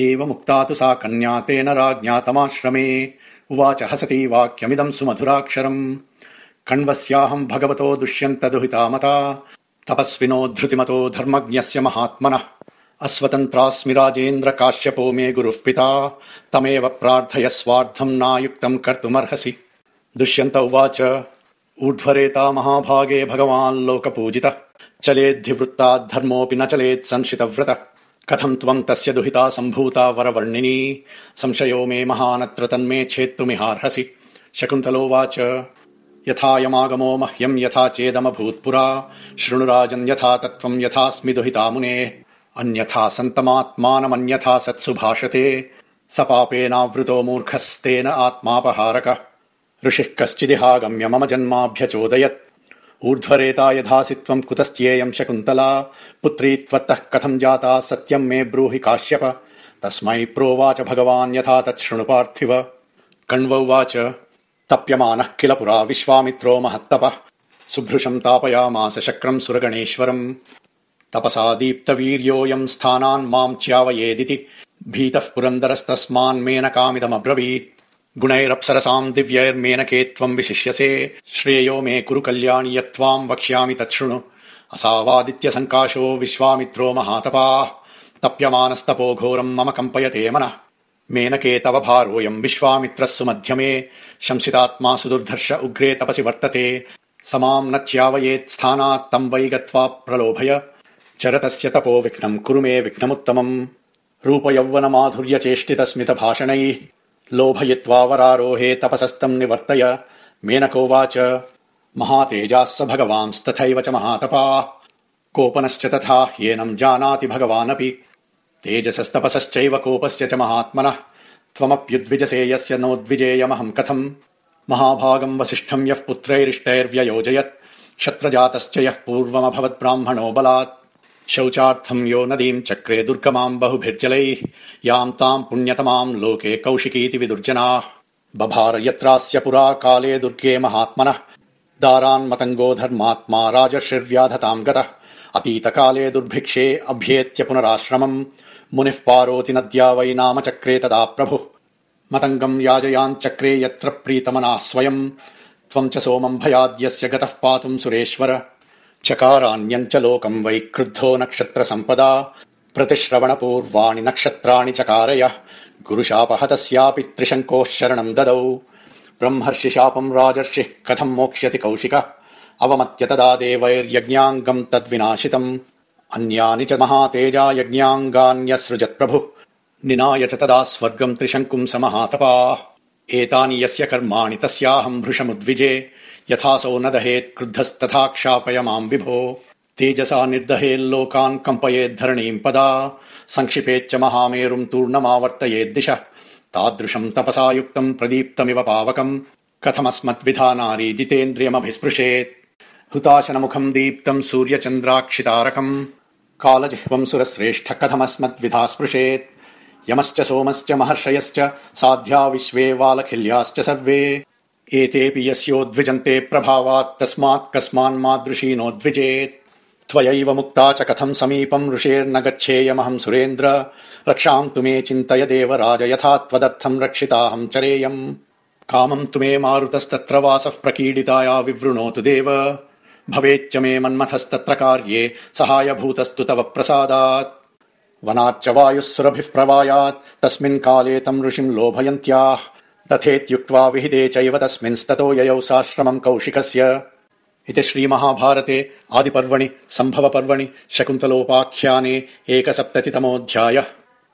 एवमुक्ता तु सा कन्या तेन राज्ञा तमाश्रमे। उवाच हसति वाक्यमिदम् सुमधुराक्षरम्। कण्वस्याहम् भगवतो दुष्यन्त दुहिता मता तपस्विनो धृतिमतो धर्मज्ञस्य महात्मनः। अस्वतन्त्रास्मि राजेन्द्र काश्यपो मे गुरुः पिता। तमेव प्रार्थय स्वार्थम् नायुक्तम् कर्तुमर्हसि। दुष्यन्त उवाच ऊर्ध्वरेता महाभागे भगवान् लोकपूजितः। चलेद्धिवृत्ताद्धर्मोऽपि न चलेत् संशितव्रत कथम् त्वम् तस्य दुहिता सम्भूता वरवर्णिनी। संशयो मे महानत्र तन्मे छेत्तुमिहार्हसि शकुन्तलोवाच यथायमागमो मह्यम् यथा चेदमभूत्पुरा शृणुराजन् यथा तत्त्वम् यथास्मि दुहिता मुने। अन्यथा सन्तमात्मानमन्यथा सत्सु भाषते स पापेनावृतो मूर्खस्तेन आत्मापहारक। ऋषिः कश्चिदिहागम्य मम जन्माभ्यचोदयत् ऊर्ध्वरेता यथासि त्वम् कुतस्त्येयम् शकुन्तला। पुत्री त्वत्तः कथम् जाता सत्यम् मे ब्रूहि काश्यप। तस्मै प्रोवाच भगवान् यथा तत् शृणु पार्थिव। कण्व उवाच तप्यमानः किल पुरा विश्वामित्रो महत्तपः। सुभृशम् तापयामास शक्रम् सुरगणेश्वरम्। तपसा दीप्तवीर्योऽयम् स्थानान् माम् च्यावयेदिति। भीतः पुरन्दरस्तस्मान्मेनकामिदमब्रवीत् गुणैरप्सरसाम् दिव्यैर्मेनके त्वम् विशिष्यसे। श्रेयो मे कुरु कल्याणि यत्त्वाम् वक्ष्यामि तच्छृणु असावादित्य सङ्काशो विश्वामित्रो महातपाः। तप्यमानस्तपो घोरम् मम कम्पयते मनः। मेनके तव भारोऽयम् विश्वामित्रः सुमध्यमे। शंसितात्मा सुदुर्धर्ष उग्रे तपसि वर्तते। स माम् न च्यावयेत् स्थानात् तम् वै गत्वा प्रलोभय। चरतस्य तपो विघ्नम् कुरु मे विघ्नमुत्तमम्। रूपयौवन माधुर्य चेष्टित स्मित भाषणैः लोभयित्वा वरारोहे तपसस्तम् निवर्तय। मेनकोवाच महातेजाः स भगवांस्तथैव च महातपाः। कोपनश्च तथा येनम् जानाति भगवानपि। तेजसस्तपसश्चैव कोपस्य च महात्मनः। त्वमप्युद्विजसे यस्य नोद्विजेयमहम् कथम्। महाभागम् वसिष्ठम् यः पुत्रैरिष्टैर्व्ययोजयत्। क्षत्रजातश्च यः पूर्वमभवद्ब्राह्मणो बलात् शौचार्थम् यो नदीम् चक्रे दुर्गमाम् बहुभिर्जलैः याम् ताम् पुण्यतमाम् लोके कौशिकीति विदुर्जनाः। बभार यत्रास्य पुरा काले दुर्गे महात्मनः दारान्मतङ्गो धर्मात्मा राजश्रिर्व्याधताम् गतः। अतीतकाले दुर्भिक्षे अभ्येत्य पुनराश्रमम् मुनिः पारोति नद्या वै नाम चक्रे तदा प्रभुः। मतङ्गम् याजयाञ्चक्रे यत्र प्रीतमनाः स्वयम् त्वम् च सोमम् भयाद्यस्य गतः पातुम् सुरेश्वर चकारान्यम् च लोकम् वै क्रुद्धो नक्षत्र सम्पदा प्रतिश्रवणपूर्वाणि नक्षत्राणि चकारय। गुरुशापहतस्यापि त्रिशङ्कोः शरणम् ददौ। ब्रह्मर्षि शापम् राजर्षिः कथम् मोक्ष्यति कौशिक? अवमत्य तदा देवैर्यज्ञाङ्गम् तद्विनाशितम्। अन्यानि च महातेजा यज्ञाङ्गान्यसृजत् प्रभुः निनाय च तदा स्वर्गम् त्रिशङ्कुम् स महातपाः एतानि यस्य कर्माणि तस्याहम् भृशमुद्विजे यथासौ न दहेत् क्रुद्धस्तथा क्षापय माम् विभो। तेजसा निर्दहेल्लोकान् कम्पयेद्धरणीम् पदा। सङ्क्षिपेच्च महामेरुम् तूर्णमावर्तयेद्दिश तादृशम् तपसा युक्तम् प्रदीप्तमिव पावकम्। कथमस्मद्विधा नारी जितेन्द्रियमभिस्पृशेत्। हुताशनमुखम् दीप्तम् सूर्यचन्द्राक्षितारकम्। कालजिह्वम् सुरश्रेष्ठ कथमस्मद्विधा स्पृशेत् यमश्च सोमश्च महर्षयश्च साध्या विश्वे वालखिल्याश्च सर्वे एतेऽपि यस्योद्विजन्ते प्रभावात् तस्मात् कस्मान्मादृशी नोद्विजेत् त्वयैव मुक्ता च कथम् समीपम् ऋषेर्न गच्छेयमहम् सुरेन्द्र। रक्षाम् तु मे चिन्तय देवराज यथा त्वदर्थम् रक्षिताहम् चरेयम्। कामम् तु मे मारुतस्तत्र वासः प्रकीडिताया विवृणोतु देव। भवेच्च मे मन्मथस्तत्र कार्ये सहायभूतस्तु तव प्रसादात्। वनाच्च वायुः सुरभिः प्रवायात्। तस्मिन् काले तम् ऋषिम् लोभयन्त्याः तथेत्युक्त्वा विहिते चैव तस्मिंस्ततो ययौ साश्रमम् कौशिकस्य। इति श्रीमहाभारते आदिपर्वणि सम्भवपर्वणि शकुन्तलोपाख्याने एकसप्ततितमोऽध्यायः